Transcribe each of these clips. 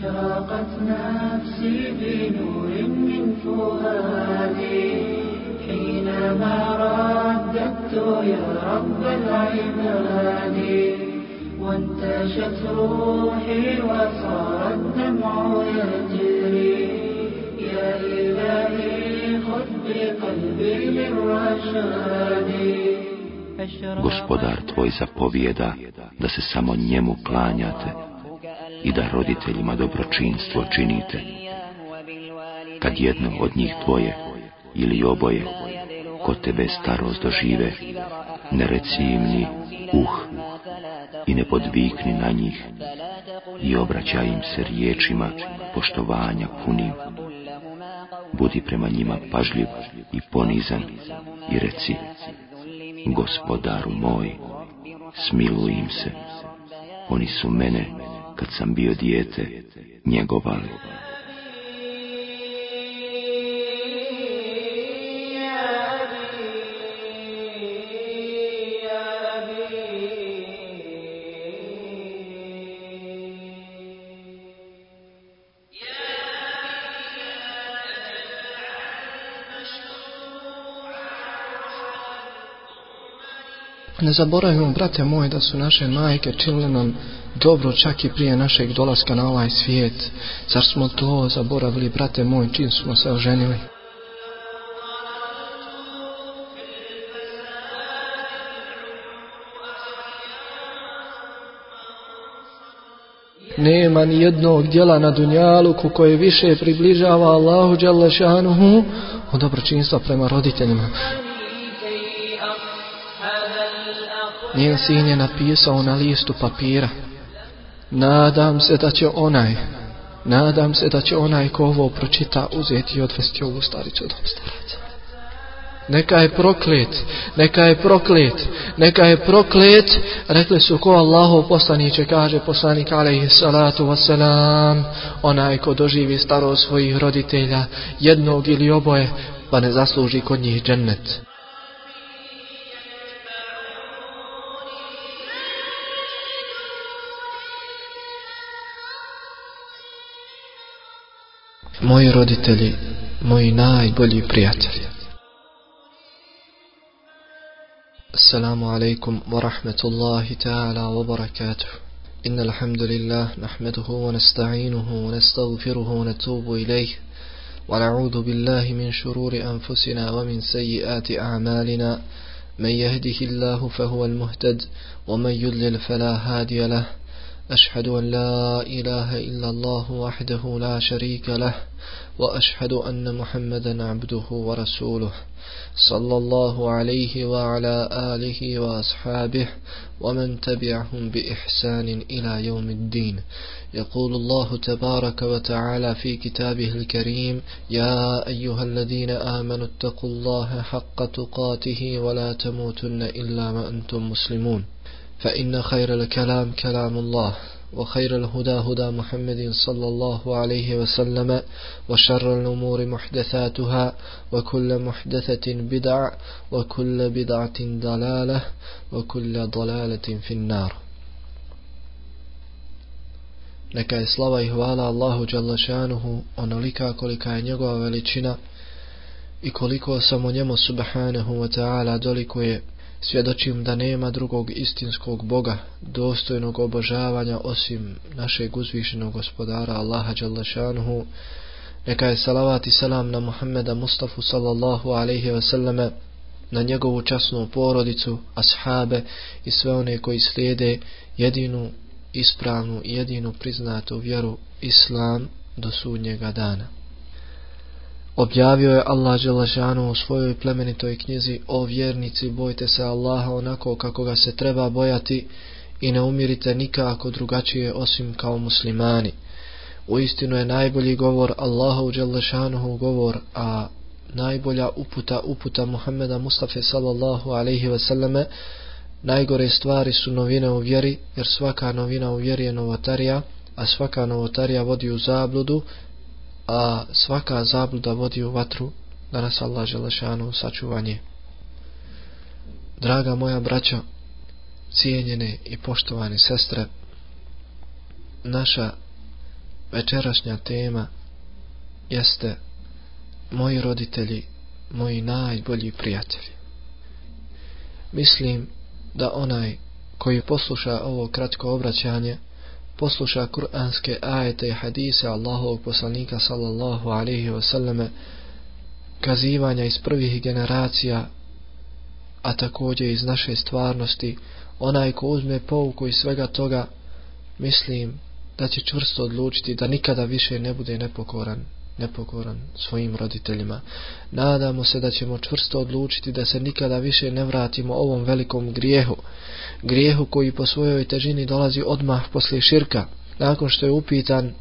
أشرقت نفسي بنور من فؤادي حينما رددت يا رب العباد وانتشت روحي وصار الدمع يجري يا إلهي خذ بقلبي للرشاد Gospodar tvoj zapovijeda da se samo njemu klanjate i da roditeljima dobročinstvo činite. Kad jedno od njih dvoje ili oboje kod tebe starost dožive, ne reci im ni uh i ne podvikni na njih i obraćaj im se riječima poštovanja punim. Budi prema njima pažljiv i ponizan i reci Gospodaru moj, smiluj im se. Oni su mene, kad sam bio dijete, njegovali. Ne zaboravimo, brate moje, da su naše majke činile nam dobro čak i prije našeg dolaska na ovaj svijet. Zar smo to zaboravili, brate moj, čim smo se oženili? Nema ni jednog djela na dunjaluku koje više približava Allahu Đalešanuhu od dobročinstva prema roditeljima. Njen sin je napisao na listu papira. Nadam se da će onaj, nadam se da će onaj ko ovo pročita uzeti i odvesti ovu staricu od staraca. Neka je proklet, neka je proklet, neka je proklet, rekli su ko Allahu poslaniće, kaže poslanik alaihi salatu wasalam, onaj ko doživi staro svojih roditelja, jednog ili oboje, pa ne zasluži kod njih džennet. Moji roditelji, moji najbolji prijatelji. Alaikum wa rahmatullahi ta'ala wa barakatuh. إن الحمد لله نحمده ونستعينه ونستغفره ونتوب إليه ونعوذ بالله من شرور أنفسنا ومن سيئات أعمالنا من يهده الله فهو المهتد ومن يضلل فلا هادي له أشهد أن لا إله إلا الله وحده لا شريك له وأشهد أن محمدا عبده ورسوله صلى الله عليه وعلى آله وأصحابه ومن تبعهم بإحسان إلى يوم الدين. يقول الله تبارك وتعالى في كتابه الكريم يا أيها الذين آمنوا اتقوا الله حق تقاته ولا تموتن إلا وأنتم مسلمون. فإن خير الكلام كلام الله وخير الهدى هدى محمد صلى الله عليه وسلم وشر الأمور محدثاتها وكل محدثة بدع وكل بدعة ضلالة وكل ضلالة في النار. Neka je slava i hvala Allahu Đalašanuhu onolika kolika je njegova veličina i koliko samo njemu subhanahu wa ta'ala dolikuje Svjedočim da nema drugog istinskog Boga, dostojnog obožavanja osim našeg uzvišenog gospodara Allaha Đalešanuhu. Neka je salavat i salam na Muhammeda Mustafa sallallahu alaihi selleme, na njegovu časnu porodicu, ashabe i sve one koji slijede jedinu ispravnu i jedinu priznatu vjeru Islam do sudnjega dana. Objavio je Allah Đelešanu u svojoj plemenitoj knjizi o vjernici, bojte se Allaha onako kako ga se treba bojati i ne umirite nikako drugačije osim kao muslimani. U istinu je najbolji govor Allahu Đelešanuhu govor, a najbolja uputa uputa Muhammeda Mustafa sallallahu alaihi wasallame najgore stvari su novine u vjeri jer svaka novina u vjeri je novotarija a svaka novotarija vodi u zabludu a svaka zabluda vodi u vatru da nas Allah želešanu sačuvanje. Draga moja braćo, cijenjene i poštovane sestre, naša večerašnja tema jeste moji roditelji, moji najbolji prijatelji. Mislim da onaj koji posluša ovo kratko obraćanje, posluša kuranske ajete i hadise Allahovog poslanika sallallahu alaihi wasallame, kazivanja iz prvih generacija, a također iz naše stvarnosti, onaj ko uzme pouku iz svega toga, mislim da će čvrsto odlučiti da nikada više ne bude nepokoran, nepokoran svojim roditeljima. Nadamo se da ćemo čvrsto odlučiti da se nikada više ne vratimo ovom velikom grijehu, grijehu koji po svojoj težini dolazi odmah poslije širka. Nakon što je upitan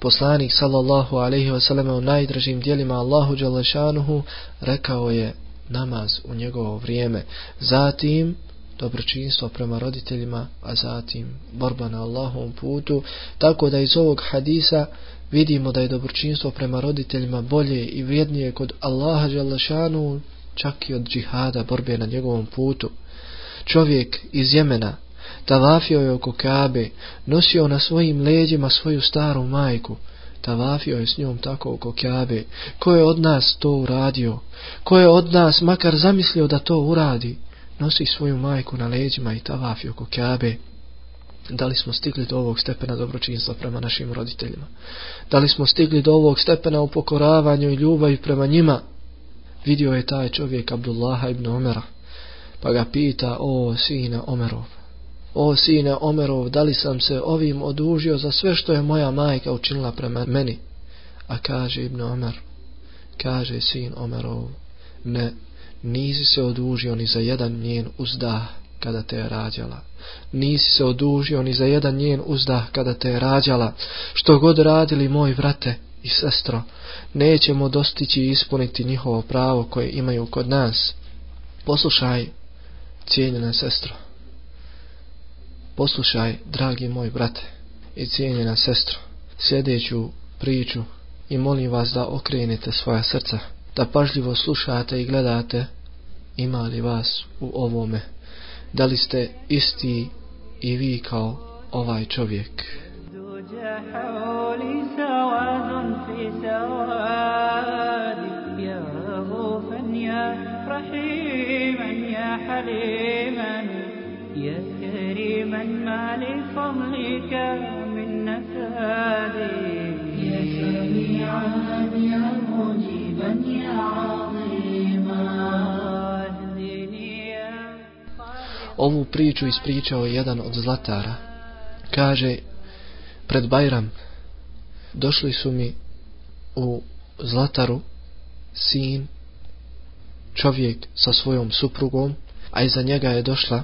poslanik sallallahu alaihi wasallam u najdražim dijelima Allahu Đalešanuhu, rekao je namaz u njegovo vrijeme. Zatim dobročinstvo prema roditeljima, a zatim borba na Allahovom putu, tako da iz ovog hadisa vidimo da je dobročinstvo prema roditeljima bolje i vrijednije kod Allaha Đalešanu, čak i od džihada, borbe na njegovom putu. Čovjek iz Jemena tavafio je oko Kabe, nosio na svojim leđima svoju staru majku, tavafio je s njom tako oko Kabe. Ko je od nas to uradio? Ko je od nas makar zamislio da to uradi? nosi svoju majku na leđima i tavafi oko Kabe. Da li smo stigli do ovog stepena dobročinstva prema našim roditeljima? Da li smo stigli do ovog stepena u pokoravanju i ljubavi prema njima? Vidio je taj čovjek Abdullaha ibn Omera, pa ga pita, o sine Omerov, o sine Omerov, da li sam se ovim odužio za sve što je moja majka učinila prema meni? A kaže ibn Omer, kaže sin Omerov, ne, nisi se odužio ni za jedan njen uzdah kada te je rađala. Nisi se odužio ni za jedan njen uzdah kada te je rađala. Što god radili moj vrate i sestro, nećemo dostići ispuniti njihovo pravo koje imaju kod nas. Poslušaj, cijenjena sestro. Poslušaj, dragi moj brate i cijenjena sestro, sljedeću priču i molim vas da okrenete svoja srca da pažljivo slušate i gledate ima li vas u ovome da li ste isti i vi kao ovaj čovjek لفضلك من نفادي يا سميعا يا مجيبا يا Ovu priču ispričao je jedan od zlatara. Kaže, pred Bajram došli su mi u zlataru sin, čovjek sa svojom suprugom, a iza njega je došla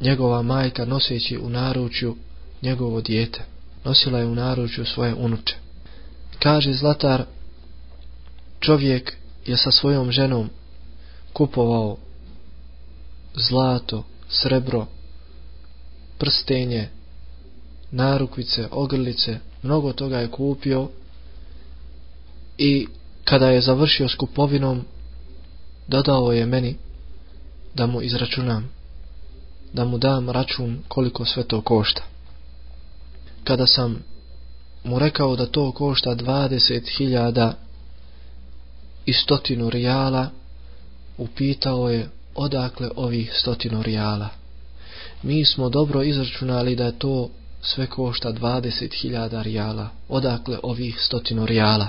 njegova majka noseći u naručju njegovo dijete. Nosila je u naručju svoje unuče. Kaže zlatar, čovjek je sa svojom ženom kupovao zlato, srebro, prstenje, narukvice, ogrlice, mnogo toga je kupio i kada je završio s kupovinom, dodao je meni da mu izračunam, da mu dam račun koliko sve to košta. Kada sam mu rekao da to košta 20.000 i stotinu rijala, upitao je odakle ovih stotinu rijala. Mi smo dobro izračunali da to sve košta 20.000 rijala. Odakle ovih stotinu rijala?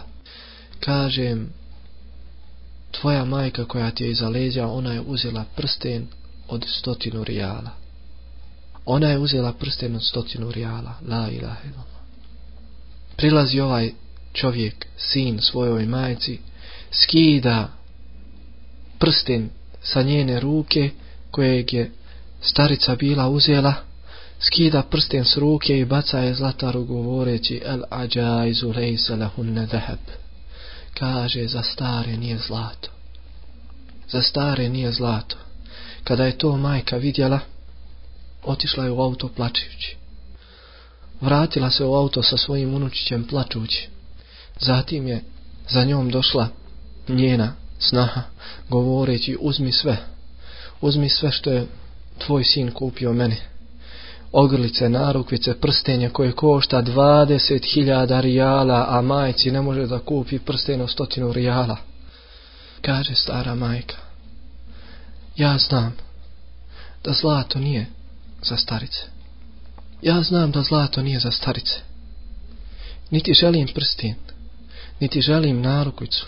Kažem, tvoja majka koja ti je iza ona je uzela prsten od stotinu rijala. Ona je uzela prsten od stotinu rijala. La ilaha. Prilazi ovaj čovjek, sin svojoj majci, skida prsten sa njene ruke kojeg je starica bila uzela, skida prsten s ruke i baca je zlataru govoreći el ađajzu lejse lahunne deheb. Kaže, za stare nije zlato. Za stare nije zlato. Kada je to majka vidjela, otišla je u auto plačujući. Vratila se u auto sa svojim unučićem plačući. Zatim je za njom došla njena snaha, govoreći uzmi sve, uzmi sve što je tvoj sin kupio meni. ogrlice, narukvice, prstenje koje košta 20.000 rijala, a majci ne može da kupi prsten o stotinu rijala. Kaže stara majka, ja znam da zlato nije za starice. Ja znam da zlato nije za starice. Niti želim prstin, niti želim narukvicu,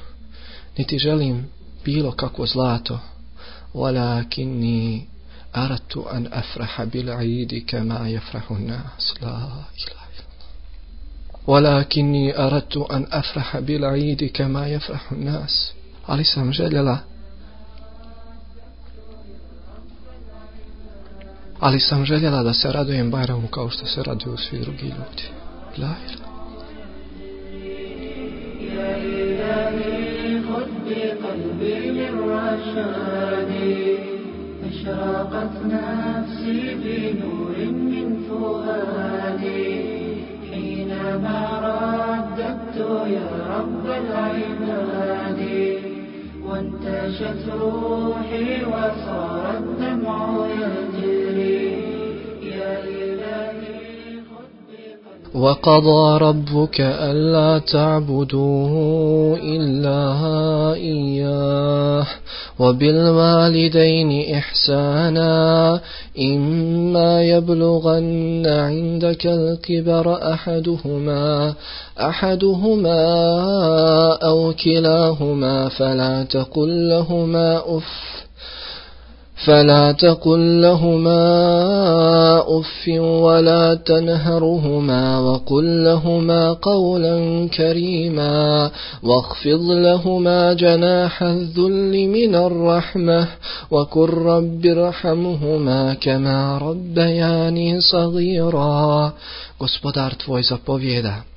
niti želim bilo kako zlato. Walakinni aratu an afraha bil aidi kama yafrahu nas. La ilaha Walakinni aratu an afraha bil aidi kama yafrahu nas. Ali sam željela ali sam željela da se radujem Bajramu kao što se raduju svi drugi ljudi. La ilaha. أشرقت نفسي بنور من فؤادي حينما رددت يا رب العباد وانتشت روحي وصار الدمع يجري وقضى ربك ألا تعبدوا إلا إياه وبالوالدين إحسانا إما يبلغن عندك الكبر أحدهما أحدهما أو كلاهما فلا تقل لهما أف فلا تقل لهما أف ولا تنهرهما وقل لهما قولا كريما واخفض لهما جناح الذل من الرحمة وقل رب ارحمهما كما ربياني صغيرا. Gospodar tvoj zapovjeda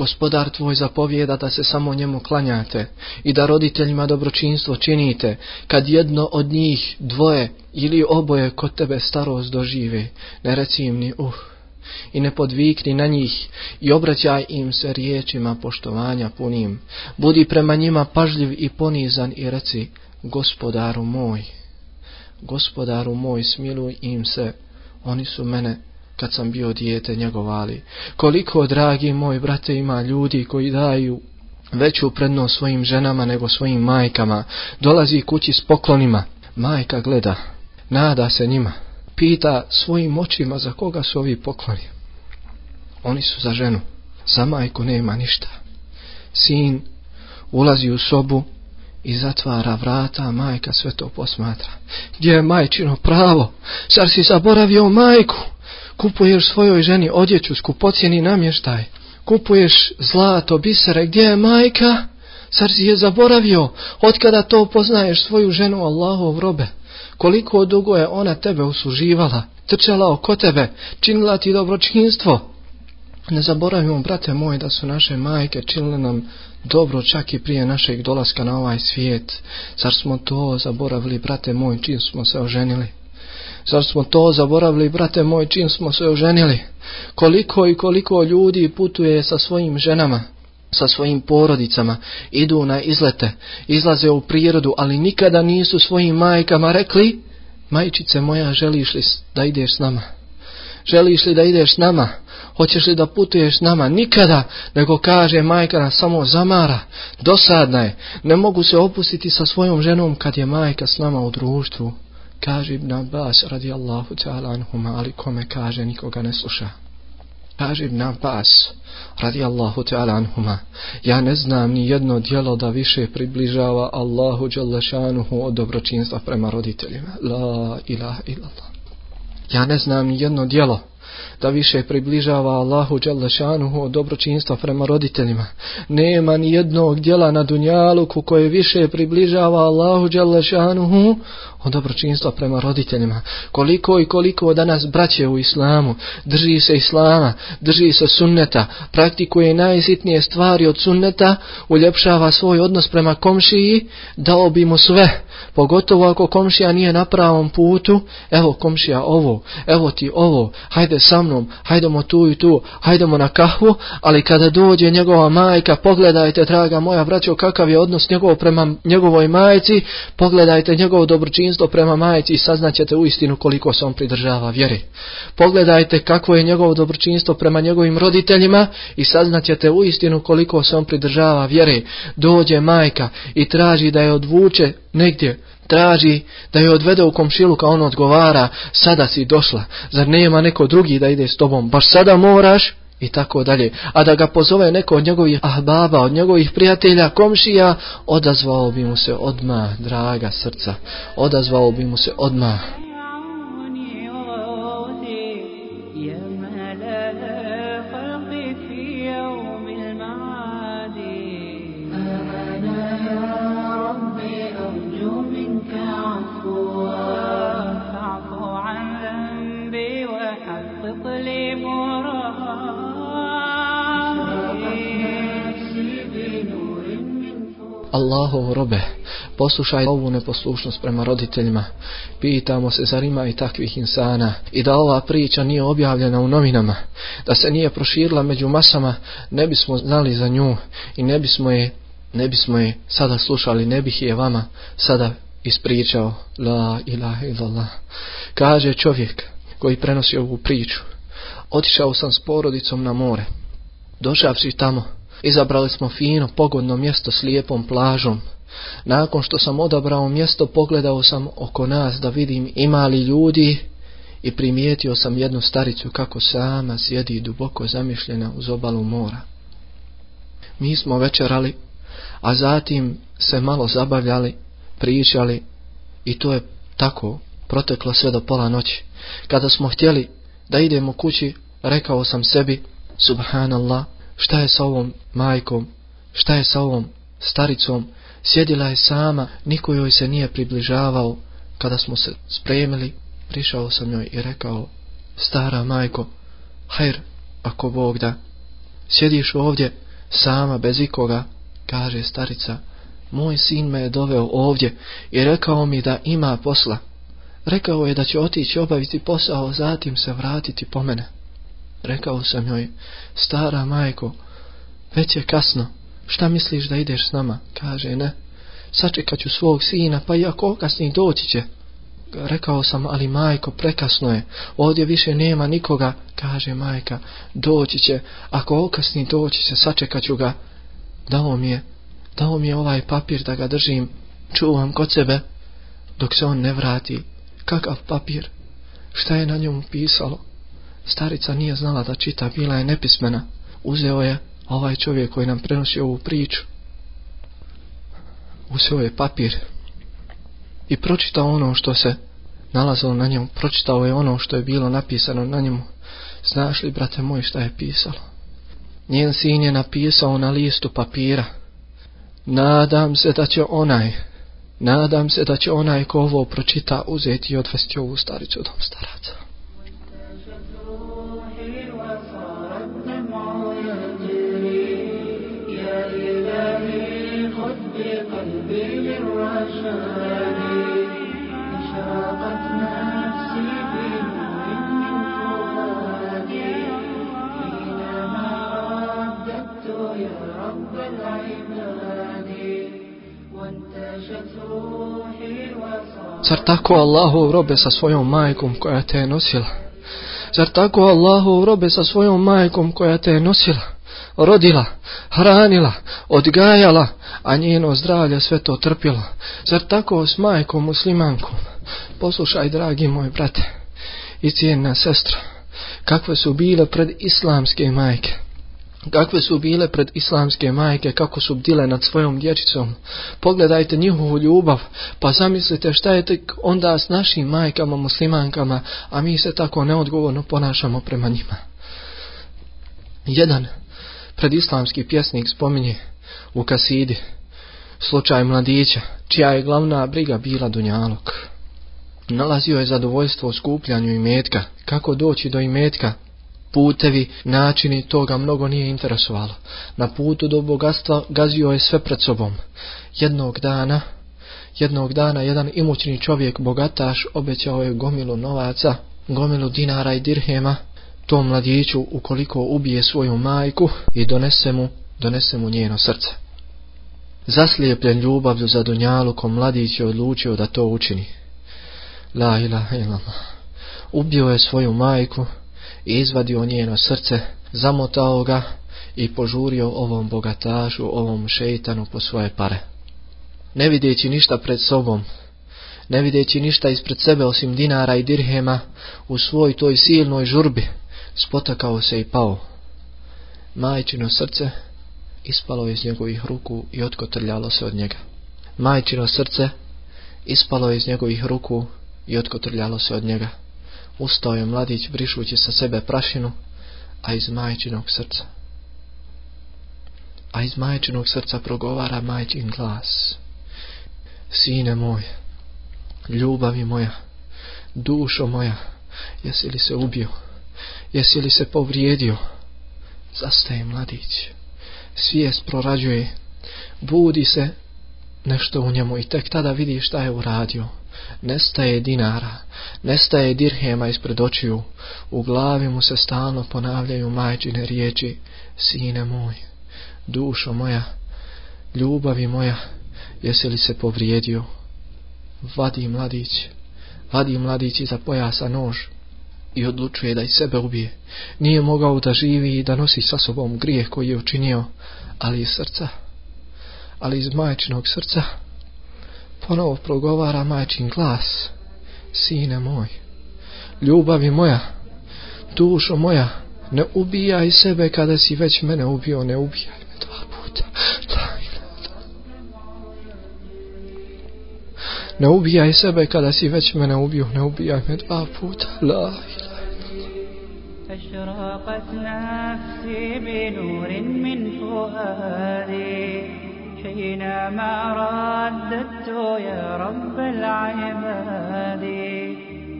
Gospodar tvoj zapovjeda da se samo njemu klanjate i da roditeljima dobročinstvo činite, kad jedno od njih, dvoje ili oboje kod tebe starost dožive, ne reci im ni uh, i ne podvikni na njih i obraćaj im se riječima poštovanja punim. Budi prema njima pažljiv i ponizan i reci, gospodaru moj, gospodaru moj, smiluj im se, oni su mene kad sam bio dijete njegovali. Koliko, dragi moj brate, ima ljudi koji daju veću prednost svojim ženama nego svojim majkama. Dolazi kući s poklonima. Majka gleda, nada se njima. Pita svojim očima za koga su ovi pokloni. Oni su za ženu. Za majku nema ništa. Sin ulazi u sobu i zatvara vrata, majka sve to posmatra. Gdje je majčino pravo? Zar si zaboravio majku? Kupuješ svojoj ženi odjeću, skupocjeni namještaj, kupuješ zlato, bisere, gdje je majka? Zar si je zaboravio? Otkada to poznaješ svoju ženu Allahov robe? Koliko dugo je ona tebe usuživala, trčala oko tebe, činila ti dobročinstvo? Ne zaboravimo, brate moj, da su naše majke činile nam dobro čak i prije našeg dolaska na ovaj svijet. Zar smo to zaboravili, brate moj, čim smo se oženili? Zar smo to zaboravili, brate moj, čim smo se oženili? Koliko i koliko ljudi putuje sa svojim ženama, sa svojim porodicama, idu na izlete, izlaze u prirodu, ali nikada nisu svojim majkama rekli, majčice moja, želiš li da ideš s nama? Želiš li da ideš s nama? Hoćeš li da putuješ s nama? Nikada, nego kaže majka samo zamara, dosadna je, ne mogu se opustiti sa svojom ženom kad je majka s nama u društvu. Kaže Ibn Abbas radijallahu ta'ala anhuma, ali kome kaže nikoga ne sluša. Kaže Ibn Abbas radijallahu ta'ala anhuma, ja ne znam ni jedno dijelo da više približava Allahu Đalešanuhu od dobročinstva prema roditeljima. La ilaha illallah. Ja ne znam ni jedno dijelo da više približava Allahu Đalešanuhu od dobročinstva prema roditeljima. Nema ni jednog dijela na dunjaluku koje više približava Allahu Đalešanuhu od dobročinstva prema roditeljima. Koliko i koliko danas braće u islamu drži se islama, drži se sunneta, praktikuje najsitnije stvari od sunneta, uljepšava svoj odnos prema komšiji, dao bi mu sve. Pogotovo ako komšija nije na pravom putu, evo komšija ovo, evo ti ovo, hajde sa mnom, hajdemo tu i tu, hajdemo na kahvu, ali kada dođe njegova majka, pogledajte, draga moja braćo, kakav je odnos njegov prema njegovoj majci, pogledajte njegovo dobročinstvo prema majci i saznaćete u istinu koliko se on pridržava vjeri. Pogledajte kakvo je njegovo dobročinstvo prema njegovim roditeljima i saznaćete u istinu koliko se on pridržava vjeri. Dođe majka i traži da je odvuče negdje traži da je odvede u komšilu kao on odgovara, sada si došla, zar nema neko drugi da ide s tobom, baš sada moraš, i tako dalje. A da ga pozove neko od njegovih ahbaba, od njegovih prijatelja, komšija, odazvao bi mu se odmah, draga srca, odazvao bi mu se odmah. Allahov robe, poslušaj ovu neposlušnost prema roditeljima. Pitamo se zar ima i takvih insana i da ova priča nije objavljena u novinama, da se nije proširila među masama, ne bismo znali za nju i ne bismo je, ne bismo je sada slušali, ne bih je vama sada ispričao. La ilaha illallah. Kaže čovjek koji prenosi ovu priču. Otišao sam s porodicom na more. Došavši tamo, Izabrali smo fino, pogodno mjesto s lijepom plažom. Nakon što sam odabrao mjesto, pogledao sam oko nas da vidim ima li ljudi i primijetio sam jednu staricu kako sama sjedi duboko zamišljena uz obalu mora. Mi smo večerali, a zatim se malo zabavljali, pričali i to je tako proteklo sve do pola noći. Kada smo htjeli da idemo kući, rekao sam sebi, subhanallah, šta je sa ovom majkom, šta je sa ovom staricom, sjedila je sama, niko joj se nije približavao, kada smo se spremili, prišao sam joj i rekao, stara majko, hajr, ako Bog da, sjediš ovdje, sama, bez ikoga, kaže starica, moj sin me je doveo ovdje i rekao mi da ima posla. Rekao je da će otići obaviti posao, zatim se vratiti po mene. Rekao sam joj, stara majko, već je kasno, šta misliš da ideš s nama? Kaže, ne, sačekat ću svog sina, pa i ako okasni doći će. Rekao sam, ali majko, prekasno je, ovdje više nema nikoga, kaže majka, doći će, ako okasni doći će, sačekat ću ga. Dao mi je, dao mi je ovaj papir da ga držim, čuvam kod sebe, dok se on ne vrati. Kakav papir? Šta je na njemu pisalo? Starica nije znala da čita, bila je nepismena. Uzeo je ovaj čovjek koji nam prenosi ovu priču. Uzeo je papir i pročitao ono što se nalazilo na njemu. Pročitao je ono što je bilo napisano na njemu. Znaš li, brate moj, šta je pisalo? Njen sin je napisao na listu papira. Nadam se da će onaj, nadam se da će onaj ko ovo pročita uzeti i odvesti ovu staricu dom staraca. Zar tako Allahu robe sa svojom majkom koja te je nosila? Zar tako Allahu robe sa svojom majkom koja te je nosila? Rodila, hranila, odgajala, a njeno zdravlje sve to trpilo. Zar tako s majkom muslimankom? Poslušaj, dragi moj brate i cijena sestra, kakve su bile pred islamske majke kakve su bile pred islamske majke, kako su bdile nad svojom dječicom. Pogledajte njihovu ljubav, pa zamislite šta je tek onda s našim majkama, muslimankama, a mi se tako neodgovorno ponašamo prema njima. Jedan predislamski pjesnik spominje u kasidi slučaj mladića, čija je glavna briga bila Dunjalog. Nalazio je zadovoljstvo u skupljanju imetka, kako doći do imetka, putevi, načini, toga mnogo nije interesovalo. Na putu do bogatstva gazio je sve pred sobom. Jednog dana, jednog dana jedan imućni čovjek, bogataš, obećao je gomilu novaca, gomilu dinara i dirhema, tom mladiću ukoliko ubije svoju majku i donese mu, donese mu njeno srce. Zaslijepljen ljubavlju za Dunjalukom, mladić je odlučio da to učini. La ilaha illallah. Ubio je svoju majku izvadio njeno srce, zamotao ga i požurio ovom bogatašu, ovom šeitanu po svoje pare. Ne videći ništa pred sobom, ne videći ništa ispred sebe osim dinara i dirhema, u svoj toj silnoj žurbi, spotakao se i pao. Majčino srce ispalo iz njegovih ruku i otkotrljalo se od njega. Majčino srce ispalo iz njegovih ruku i otkotrljalo se od njega. Ustao je mladić brišući sa sebe prašinu, a iz majčinog srca. A iz majčinog srca progovara majčin glas. Sine moj, ljubavi moja, dušo moja, jesi li se ubio, jesi li se povrijedio? Zastaje mladić, svijest prorađuje, budi se nešto u njemu i tek tada vidi šta je uradio. Nestaje dinara, nestaje dirhema ispred očiju, u glavi mu se stalno ponavljaju majčine riječi, sine moj, dušo moja, ljubavi moja, jesi li se povrijedio? Vadi mladić, vadi mladić iza pojasa nož i odlučuje da i sebe ubije. Nije mogao da živi i da nosi sa sobom grijeh koji je učinio, ali iz srca, ali iz majčinog srca, ponovo progovara majčin glas, sine moj, ljubavi moja, dušo moja, ne ubijaj sebe kada si već mene ubio, ne ubijaj me dva puta. Ne ubijaj sebe kada si već mene ubio, ne ubijaj me dva puta. La أشرقت نفسي بنور من فؤادي حينما رددت يا رب العباد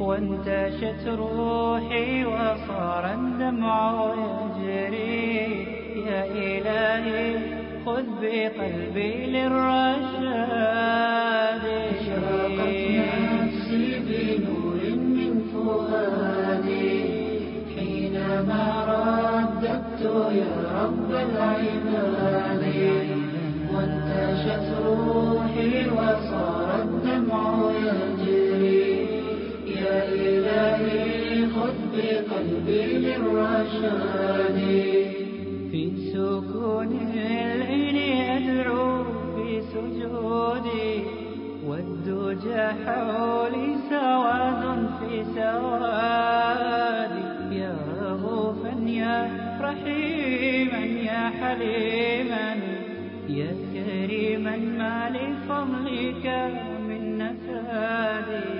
وانتشت روحي وصار الدمع يجري. يا إلهي خذ بقلبي للرشاد. نفسي بنور من فؤادي. حينما رددت يا رب العباد. وانتشت روحي وصار الدمع يجري يا إلهي خذ بقلبي للرشاد. في سكون الليل أدعو في سجودي. والدجى حولي سواد في سوادي. يا رغوفا يا رحيما يا حليما يا من مالي فضلك من نفادي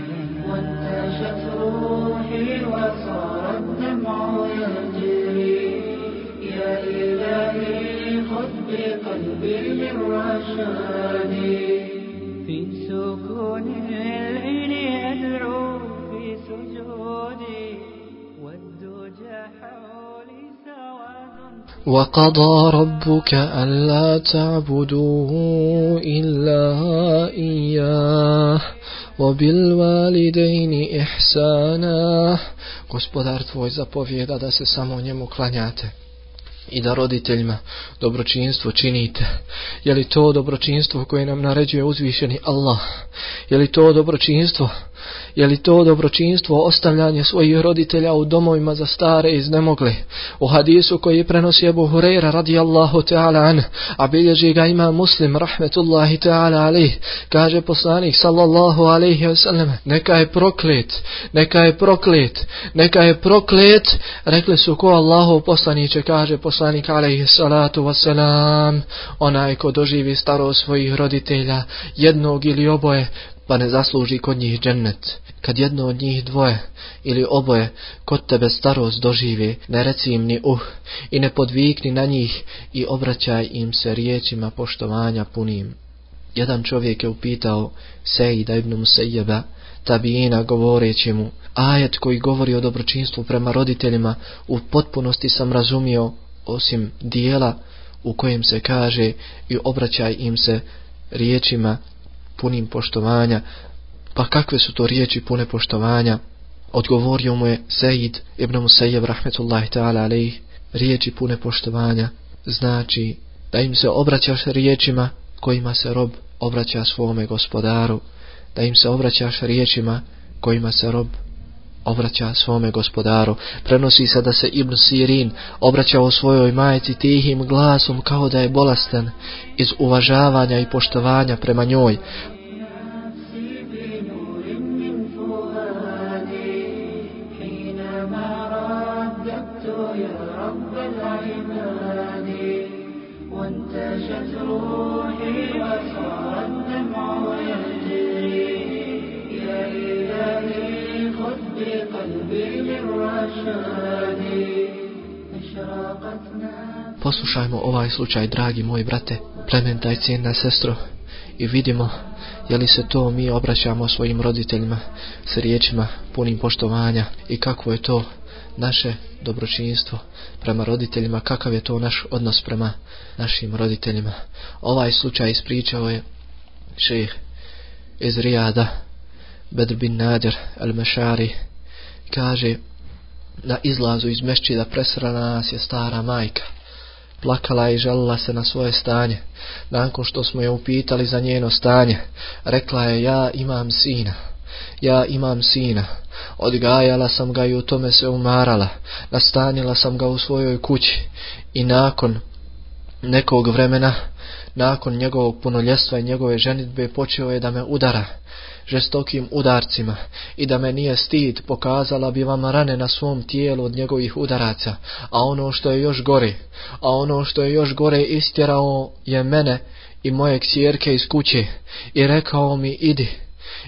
وانتشت روحي وصار الدمع يجري. يا إلهي خذ بقلبي للرشاد. في سكون العين أدعو في سجودي والدجى حولي وقضى ربك ألا تعبدوه إلا إياه. وبالوالدين إحسانا Gospodar tvoj zapovjeda da se samo njemu klanjate i da roditeljima dobročinstvo činite. Je li to dobročinstvo koje nam naređuje uzvišeni Allah? Je li to dobročinstvo je li to dobročinstvo ostavljanje svojih roditelja u domovima za stare i znemogli? U hadisu koji prenosi Abu Hureyra radijallahu ta'ala an, a bilježi ga ima muslim rahmetullahi ta'ala alih, kaže poslanik sallallahu alaihi wa sallam, neka je proklet, neka je proklet, neka je proklet, rekli su ko Allahu poslaniće, kaže poslanik alaihi salatu wa salam, onaj ko doživi staro svojih roditelja, jednog ili oboje, pa ne zasluži kod njih džennet. Kad jedno od njih dvoje ili oboje kod tebe starost doživi, ne reci im ni uh i ne podvikni na njih i obraćaj im se riječima poštovanja punim. Jedan čovjek je upitao Sejida ibn Musejjeba, tabijina govoreći mu, ajet koji govori o dobročinstvu prema roditeljima, u potpunosti sam razumio, osim dijela u kojem se kaže i obraćaj im se riječima punim poštovanja, pa kakve su to riječi pune poštovanja? Odgovorio mu je Sejid ibn Musayyab rahmetullahi ta'ala alaih, riječi pune poštovanja, znači da im se obraćaš riječima kojima se rob obraća svome gospodaru, da im se obraćaš riječima kojima se rob obraća svome gospodaru. Prenosi se da se Ibn Sirin obraćao svojoj majici tihim glasom kao da je bolestan iz uvažavanja i poštovanja prema njoj. Poslušajmo ovaj slučaj, dragi moji brate, plementa i cijena sestro, i vidimo je li se to mi obraćamo svojim roditeljima s riječima punim poštovanja i kako je to naše dobročinstvo prema roditeljima, kakav je to naš odnos prema našim roditeljima. Ovaj slučaj ispričao je šejh iz Rijada, Bedr bin Nadir al-Mešari, kaže na izlazu iz mešćida presrana nas je stara majka. Plakala je i žalila se na svoje stanje. Nakon što smo je upitali za njeno stanje, rekla je ja imam sina. Ja imam sina. Odgajala sam ga i u tome se umarala. Nastanila sam ga u svojoj kući. I nakon nekog vremena, nakon njegovog punoljestva i njegove ženitbe, počeo je da me udara žestokim udarcima i da me nije stid pokazala bi vam rane na svom tijelu od njegovih udaraca, a ono što je još gore, a ono što je još gore istjerao je mene i moje ksjerke iz kuće i rekao mi idi,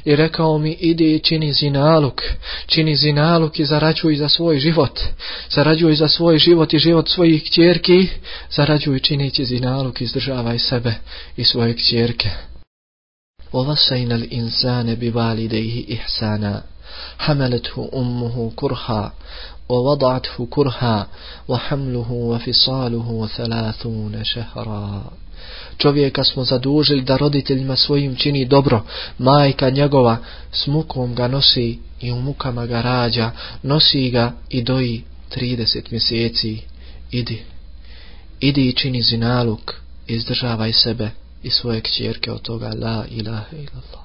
i rekao mi idi i čini zinaluk, čini zinaluk i zarađuj za svoj život, zarađuj za svoj život i život svojih kćerki, zarađuj činići zinaluk, izdržavaj sebe i svoje kćerke. ووصينا الإنسان بوالديه إحسانا حملته أمه كرها ووضعته كرها وحمله وفصاله ثلاثون شهرا Čovjeka smo zadužili da roditeljima svojim čini dobro. Majka njegova s mukom ga nosi i u mukama ga rađa. Nosi ga i doji 30 mjeseci. Idi. Idi i čini zinaluk. Izdržavaj sebe i svoje kćerke od toga la ilaha illallah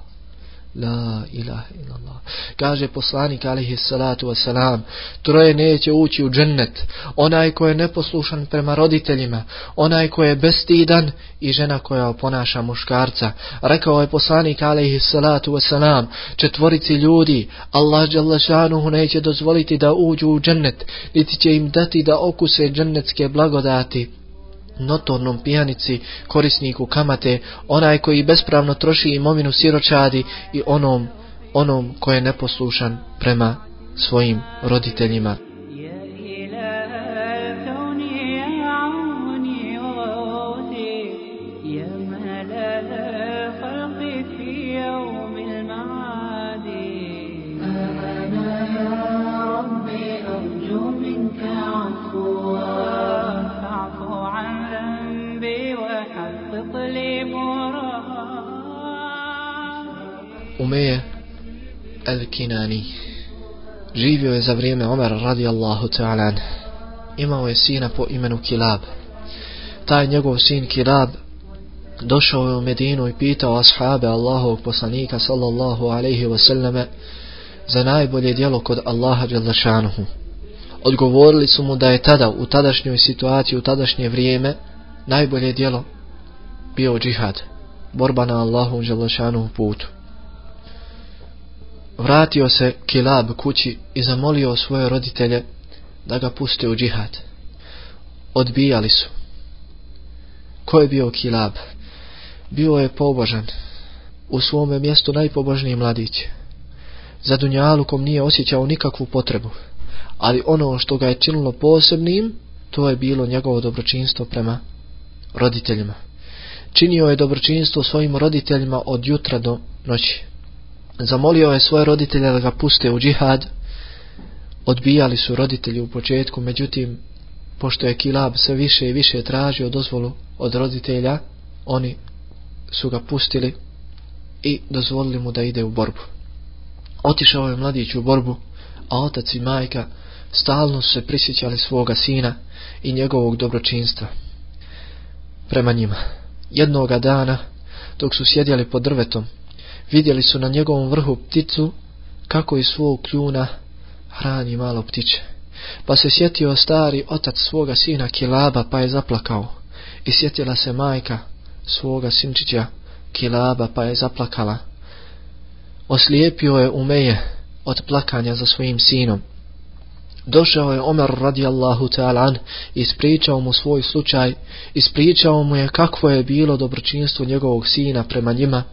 la ilaha illallah. Kaže poslanik alihi salatu wasalam troje neće ući u džennet. Onaj ko je neposlušan prema roditeljima onaj ko je bestidan i žena koja oponaša muškarca. Rekao je poslanik alihi salatu wasalam četvorici ljudi Allah dželašanuhu neće dozvoliti da uđu u džennet niti će im dati da okuse džennetske blagodati notornom pijanici, korisniku kamate, onaj koji bespravno troši imovinu siročadi i onom, onom koji je neposlušan prema svojim roditeljima. Umeje El-Kinani. Živio je za vrijeme Omer radijallahu ta'ala. Imao je sina po imenu Kilab. Taj njegov sin Kilab došao je u Medinu i pitao ashabe Allahovog poslanika sallallahu alaihi wasallame za najbolje djelo kod Allaha Đalešanuhu. Odgovorili su mu da je tada, u tadašnjoj situaciji, u tadašnje vrijeme, najbolje djelo bio džihad, borba na Allahu Đalešanuhu putu. Vratio se Kilab kući i zamolio svoje roditelje da ga puste u džihad. Odbijali su. Ko je bio Kilab? Bio je pobožan. U svome mjestu najpobožniji mladić. Za Dunjalukom nije osjećao nikakvu potrebu. Ali ono što ga je činilo posebnim, to je bilo njegovo dobročinstvo prema roditeljima. Činio je dobročinstvo svojim roditeljima od jutra do noći. Zamolio je svoje roditelje da ga puste u džihad. Odbijali su roditelji u početku, međutim, pošto je Kilab sve više i više tražio dozvolu od roditelja, oni su ga pustili i dozvolili mu da ide u borbu. Otišao je mladić u borbu, a otac i majka stalno su se prisjećali svoga sina i njegovog dobročinstva prema njima. Jednoga dana, dok su sjedjali pod drvetom, vidjeli su na njegovom vrhu pticu kako iz svog kljuna hrani malo ptiće. Pa se sjetio stari otac svoga sina Kilaba pa je zaplakao. I sjetila se majka svoga sinčića Kilaba pa je zaplakala. Oslijepio je umeje od plakanja za svojim sinom. Došao je Omer radijallahu ta'ala i ispričao mu svoj slučaj, ispričao mu je kakvo je bilo dobročinstvo njegovog sina prema njima,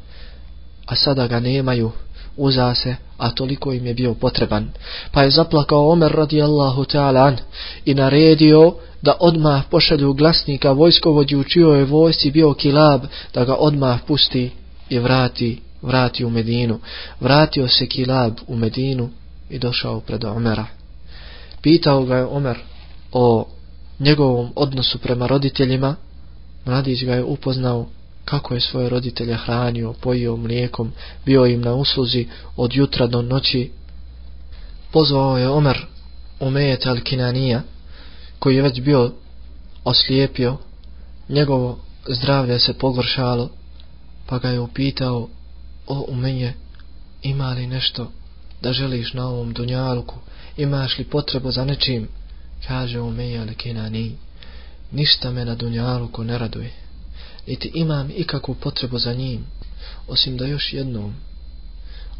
a sada ga nemaju, uza se, a toliko im je bio potreban. Pa je zaplakao Omer radijallahu ta'ala i naredio da odmah pošalju glasnika vojskovođi u čijoj vojsci bio kilab, da ga odmah pusti i vrati, vrati u Medinu. Vratio se kilab u Medinu i došao pred Omera. Pitao ga je Omer o njegovom odnosu prema roditeljima, mladić ga je upoznao kako je svoje roditelje hranio, pojio mlijekom, bio im na usluzi od jutra do noći. Pozvao je Omer Umejet al-Kinanija, koji je već bio oslijepio, njegovo zdravlje se pogoršalo, pa ga je upitao, o Umeje, ima li nešto da želiš na ovom dunjalku, imaš li potrebu za nečim, kaže Umeje al-Kinanij, ništa me na dunjalku ne raduje niti imam ikakvu potrebu za njim, osim da još jednom,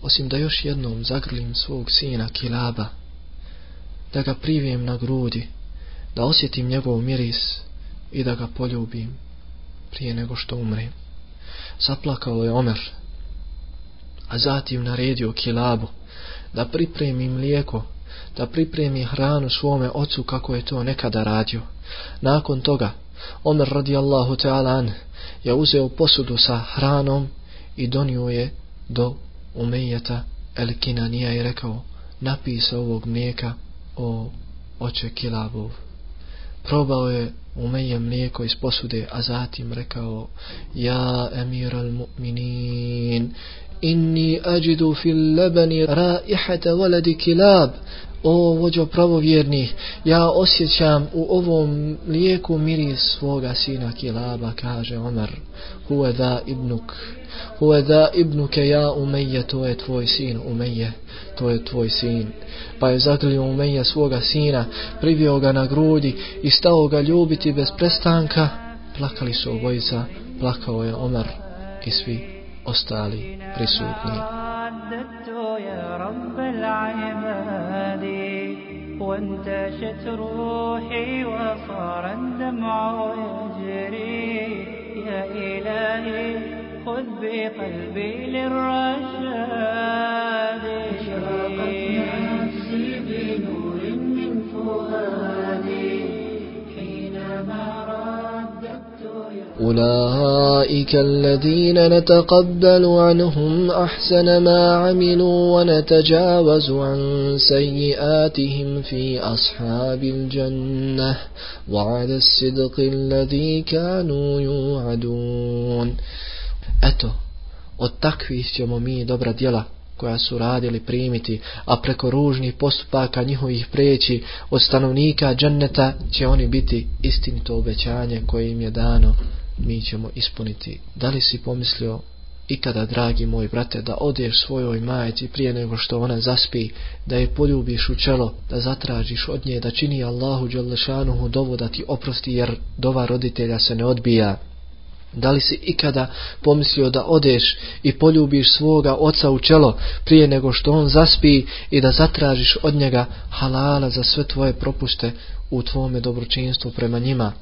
osim da još jednom zagrlim svog sina Kilaba, da ga privijem na grudi, da osjetim njegov miris i da ga poljubim prije nego što umrem. Zaplakao je Omer, a zatim naredio Kilabu da pripremi mlijeko, da pripremi hranu svome ocu kako je to nekada radio. Nakon toga, Omer radijallahu ta'ala an je uzeo posudu sa hranom i donio je do umejeta El Kinanija i rekao napisa ovog mlijeka o oče Kilabov. Probao je umeje mlijeko iz posude, a zatim rekao Ja emir al mu'minin inni ajidu fil lebani raihata waladi kilab. O vođo pravovjerni, ja osjećam u ovom lijeku miris svoga sina Kilaba, kaže Omar, huve da ibnuk, huve da ibnuke ja umeje, to je tvoj sin umeje, to je tvoj sin. Pa je zagrlio umeje svoga sina, privio ga na grudi i stao ga ljubiti bez prestanka, plakali su obojica, plakao je Omar i svi ostali prisutni. وانتشت روحي وصار الدمع يجري يا إلهي خذ بقلبي للرشاد أولئك الذين نتقبل عنهم أحسن ما عملوا ونتجاوز عن سيئاتهم في أصحاب الجنة وعد الصدق الذي كانوا يوعدون. Eto, Od takvih ćemo mi dobra djela koja su radili primiti, a preko ružnih postupaka njihovih preći od stanovnika dženneta će oni biti istinito obećanje koje im je dano, mi ćemo ispuniti. Da li si pomislio ikada, dragi moj brate, da odeš svojoj majici prije nego što ona zaspi, da je poljubiš u čelo, da zatražiš od nje, da čini Allahu Đalešanuhu dovu da ti oprosti jer dova roditelja se ne odbija. Da li si ikada pomislio da odeš i poljubiš svoga oca u čelo prije nego što on zaspi i da zatražiš od njega halala za sve tvoje propušte u tvome dobročinstvu prema njima?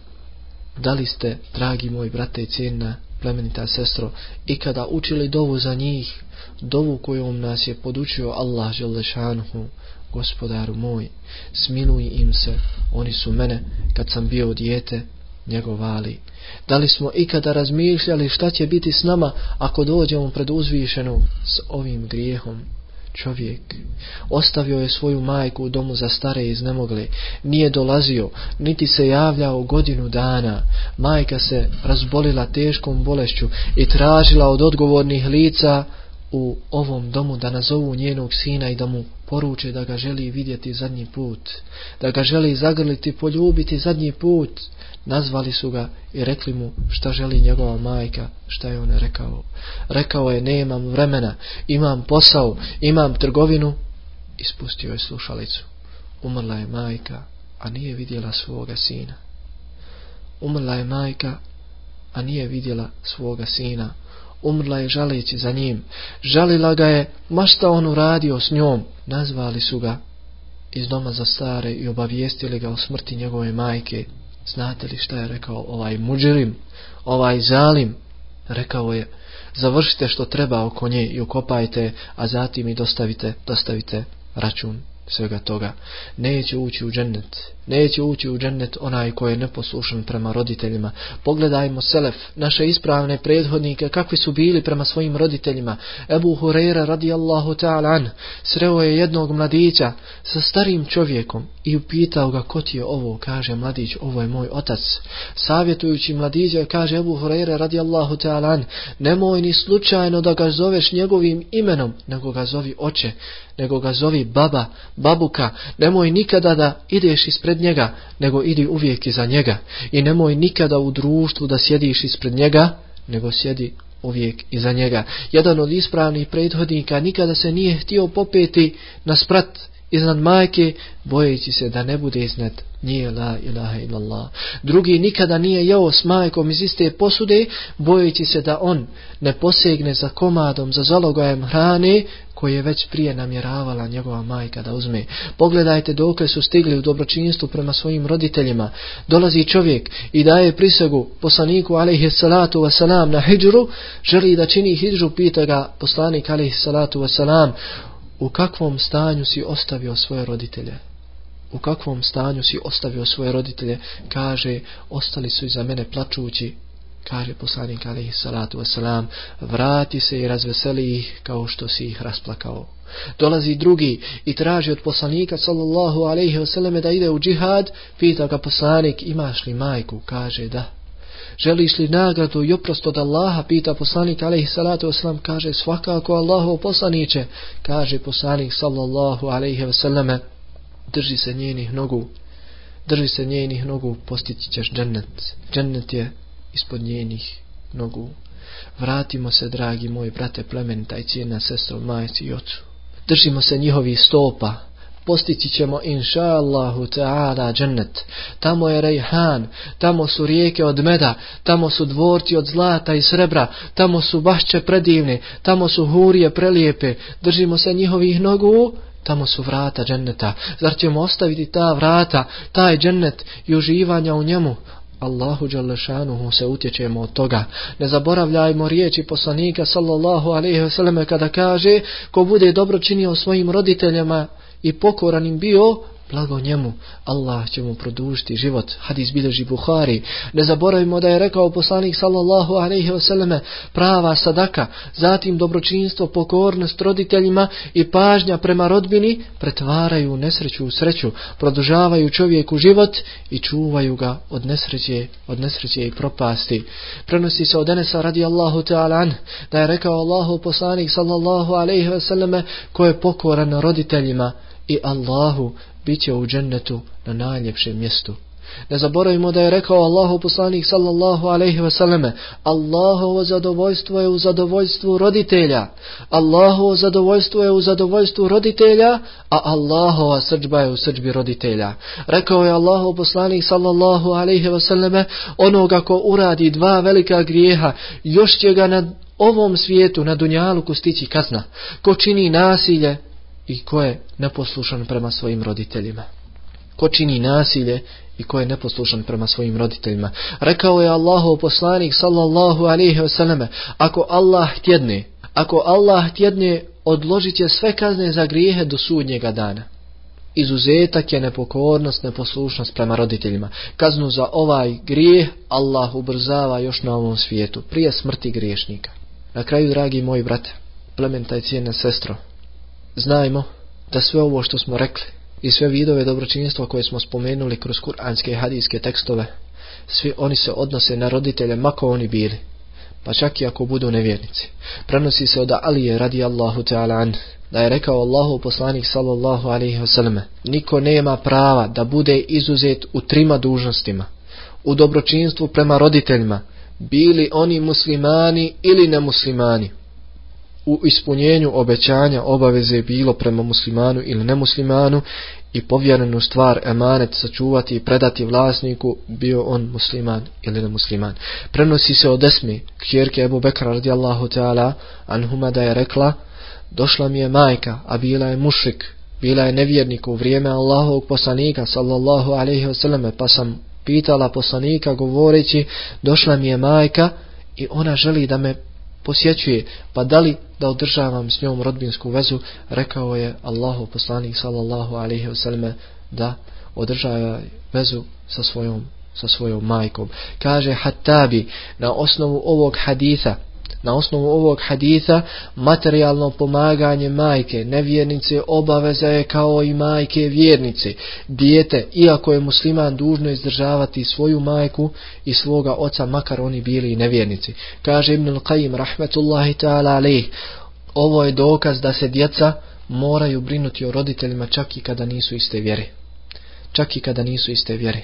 Da li ste, dragi moj brate i cijena, plemenita sestro, ikada učili dovu za njih, dovu kojom nas je podučio Allah Želešanhu, gospodaru moj, smiluj im se, oni su mene, kad sam bio dijete, njegovali. Da li smo ikada razmišljali šta će biti s nama ako dođemo pred uzvišenom s ovim grijehom? Čovjek ostavio je svoju majku u domu za stare i iznemogle, nije dolazio, niti se javljao godinu dana. Majka se razbolila teškom bolešću i tražila od odgovornih lica u ovom domu da nazovu njenog sina i da mu poruče da ga želi vidjeti zadnji put, da ga želi zagrliti, poljubiti zadnji put. Nazvali su ga i rekli mu šta želi njegova majka, šta je on rekao. Rekao je nemam vremena, imam posao, imam trgovinu. Ispustio je slušalicu. Umrla je majka, a nije vidjela svoga sina. Umrla je majka, a nije vidjela svoga sina. Umrla je žaleći za njim. Žalila ga je, ma šta on uradio s njom. Nazvali su ga iz doma za stare i obavijestili ga o smrti njegove majke. Znate li šta je rekao ovaj muđerim, ovaj zalim? Rekao je, završite što treba oko nje i ukopajte, a zatim i dostavite, dostavite račun svega toga. Neće ući u džennet. Neće ući u džennet onaj koji je neposlušan prema roditeljima. Pogledajmo Selef, naše ispravne prethodnike, kakvi su bili prema svojim roditeljima. Ebu Hureyre radijallahu ta'ala an, sreo je jednog mladića sa starim čovjekom i upitao ga ko ti je ovo, kaže mladić, ovo je moj otac. Savjetujući mladića, kaže Ebu Hureyre radijallahu ta'ala an, nemoj ni slučajno da ga zoveš njegovim imenom, nego ga zovi oče, nego ga zovi baba, babuka, nemoj nikada da ideš ispred njega, nego idi uvijek iza njega. I nemoj nikada u društvu da sjediš ispred njega, nego sjedi uvijek iza njega. Jedan od ispravnih prethodnika nikada se nije htio popeti na sprat iznad majke, bojeći se da ne bude iznad nije la ilaha illallah. Drugi nikada nije jeo s majkom iz iste posude, bojeći se da on ne posegne za komadom, za zalogajem hrane, koje je već prije namjeravala njegova majka da uzme. Pogledajte dokle su stigli u dobročinstvu prema svojim roditeljima. Dolazi čovjek i daje prisegu poslaniku alaihi salatu wasalam na hijđru, želi da čini hijđru, pita ga poslanik alaihi salatu wasalam, u kakvom stanju si ostavio svoje roditelje? U kakvom stanju si ostavio svoje roditelje? Kaže, ostali su iza mene plačući. Kaže poslanik alaihi salatu wasalam, vrati se i razveseli ih kao što si ih rasplakao. Dolazi drugi i traži od poslanika sallallahu alaihi wasallam da ide u džihad, pita ga poslanik, imaš li majku? Kaže da. Želiš li nagradu i oprost od Allaha? Pita poslanik alaihi salatu wasalam. Kaže svakako Allahu poslaniće. Kaže poslanik sallallahu alaihi wasallam. Drži se njenih nogu. Drži se njenih nogu. Postići ćeš džennet. Džennet je ispod njenih nogu. Vratimo se, dragi moji brate plemenita i cijena sestro, majci i ocu. Držimo se njihovih stopa postići ćemo inša Allahu ta'ala džennet. Tamo je rejhan, tamo su rijeke od meda, tamo su dvorci od zlata i srebra, tamo su bašće predivne, tamo su hurije prelijepe, držimo se njihovih nogu, tamo su vrata dženneta. Zar ćemo ostaviti ta vrata, taj džennet i uživanja u njemu? Allahu Đalešanuhu se utječemo od toga. Ne zaboravljajmo riječi poslanika sallallahu alaihi wasallam kada kaže ko bude dobro činio svojim roditeljima i pokoran im bio, blago njemu, Allah će mu produžiti život. Hadis bilježi Buhari. Ne zaboravimo da je rekao poslanik sallallahu alaihi wasallam prava sadaka, zatim dobročinstvo, pokornost roditeljima i pažnja prema rodbini pretvaraju nesreću u sreću, produžavaju čovjeku život i čuvaju ga od nesreće, od nesreće i propasti. Prenosi se od Enesa radi Allahu ta'ala da je rekao Allahu poslanik sallallahu alaihi wasallam ko je pokoran roditeljima i Allahu bit će u džennetu na najljepšem mjestu. Ne zaboravimo da je rekao Allahu poslanik sallallahu alaihi wasallame Allahovo zadovoljstvo je u zadovoljstvu roditelja. Allahovo zadovoljstvo je u zadovoljstvu roditelja, a Allahova srđba je u srđbi roditelja. Rekao je Allahu poslanik sallallahu alaihi wasallame onoga ko uradi dva velika grijeha, još će ga na ovom svijetu, na dunjalu stići kazna. Ko čini nasilje, i ko je neposlušan prema svojim roditeljima. Ko čini nasilje i ko je neposlušan prema svojim roditeljima. Rekao je Allahu poslanik sallallahu alaihi wasallam, ako Allah tjedne, ako Allah tjedne, odložit će sve kazne za grijehe do sudnjega dana. Izuzetak je nepokornost, neposlušnost prema roditeljima. Kaznu za ovaj grijeh Allah ubrzava još na ovom svijetu, prije smrti griješnika. Na kraju, dragi moji brate, plementaj cijene sestro, znajmo da sve ovo što smo rekli i sve vidove dobročinjstva koje smo spomenuli kroz kuranske i hadijske tekstove, svi oni se odnose na roditelje, mako oni bili, pa čak i ako budu nevjernici. Prenosi se od Alije radi Allahu ta'ala an, da je rekao Allahu poslanik sallallahu alaihi wasallam, niko nema prava da bude izuzet u trima dužnostima, u dobročinstvu prema roditeljima, bili oni muslimani ili nemuslimani u ispunjenju obećanja obaveze bilo prema muslimanu ili nemuslimanu i povjerenu stvar emanet sačuvati i predati vlasniku bio on musliman ili nemusliman. Prenosi se od esmi kćerke Ebu Bekra radijallahu ta'ala anhuma da je rekla došla mi je majka a bila je mušrik bila je nevjernik u vrijeme Allahovog poslanika sallallahu alaihi wasallam pa sam pitala poslanika govoreći došla mi je majka i ona želi da me posjećuje, pa da li da održavam s njom rodbinsku vezu, rekao je Allahu poslanik sallallahu alaihi wasallam da održava vezu sa svojom, sa svojom majkom. Kaže Hattabi na osnovu ovog haditha Na osnovu ovog haditha materijalno pomaganje majke, nevjernice, obaveza je kao i majke vjernice. Dijete, iako je musliman dužno izdržavati svoju majku i svoga oca, makar oni bili i nevjernici. Kaže Ibn Al-Qaim, rahmetullahi ta'ala alaih, ovo je dokaz da se djeca moraju brinuti o roditeljima čak i kada nisu iste vjere. Čak i kada nisu iste vjere.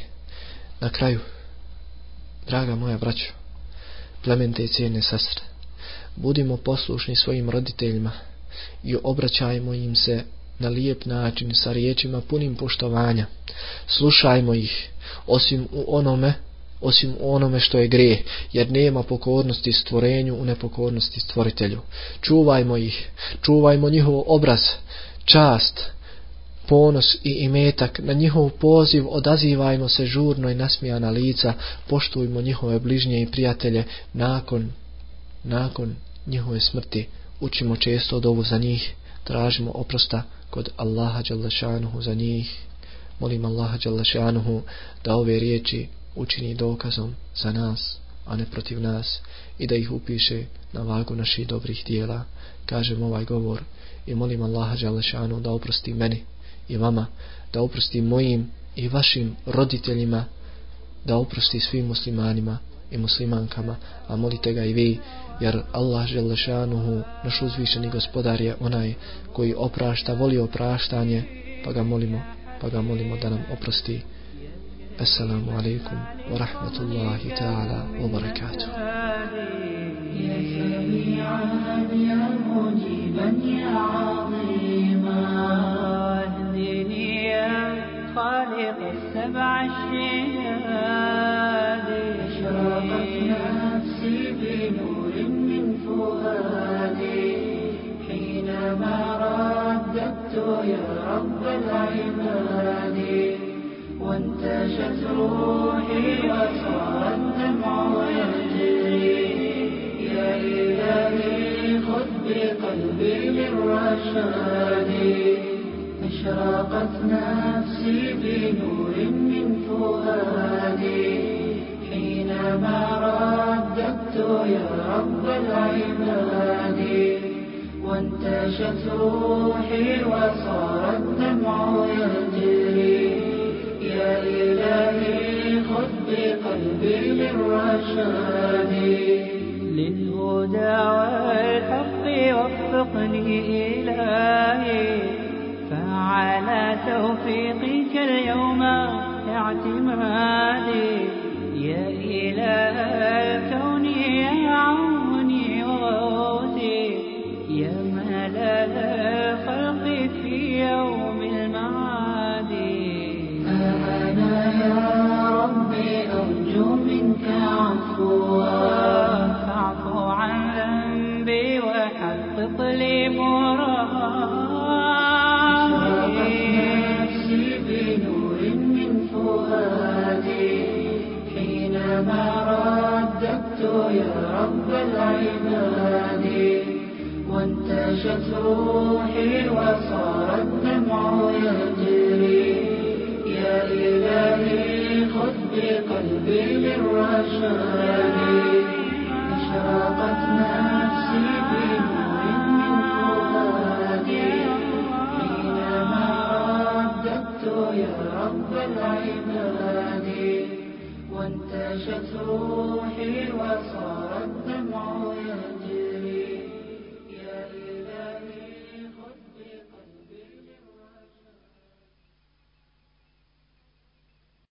Na kraju, draga moja braćo, plemente i cijene sestre, budimo poslušni svojim roditeljima i obraćajmo im se na lijep način sa riječima punim poštovanja. Slušajmo ih, osim u onome, osim u onome što je gre, jer nema pokornosti stvorenju u nepokornosti stvoritelju. Čuvajmo ih, čuvajmo njihov obraz, čast, ponos i imetak, na njihov poziv odazivajmo se žurno i nasmijana lica, poštujmo njihove bližnje i prijatelje nakon nakon njihove smrti učimo često od ovu za njih, tražimo oprosta kod Allaha Đalešanuhu za njih. Molim Allaha Đalešanuhu da ove riječi učini dokazom za nas, a ne protiv nas, i da ih upiše na vagu naših dobrih dijela. Kažem ovaj govor i molim Allaha Đalešanuhu da oprosti meni i vama, da oprosti mojim i vašim roditeljima, da oprosti svim muslimanima i muslimankama, a molite ga i vi, jer Allah želešanuhu, naš uzvišeni gospodar je onaj koji oprašta, voli opraštanje, pa ga molimo, pa ga molimo da nam oprosti. Assalamu alaikum wa rahmatullahi ta'ala wa barakatuh. يا سميعا يا يا رب العباد. وانتشت روحي وصار الدمع يجري يا إلهي خذ بقلبي للرشاد. أشرقت نفسي بنور من فؤادي. حينما رددت يا رب العباد. وانتشت روحي وصار الدمع يجري. يا إلهي خذ بقلبي للرشاد. للهدى والحق وفقني إلهي. فعلى توفيقك اليوم اعتمادي. يا إله هشت روحي وصارت الدمع يجري يا إلهي خذ بقلبي للرشاد. أشرقت نفسي بنور من فؤادي حينما رددت يا رب العباد. وانتشت روحي وصارت الدمع يجري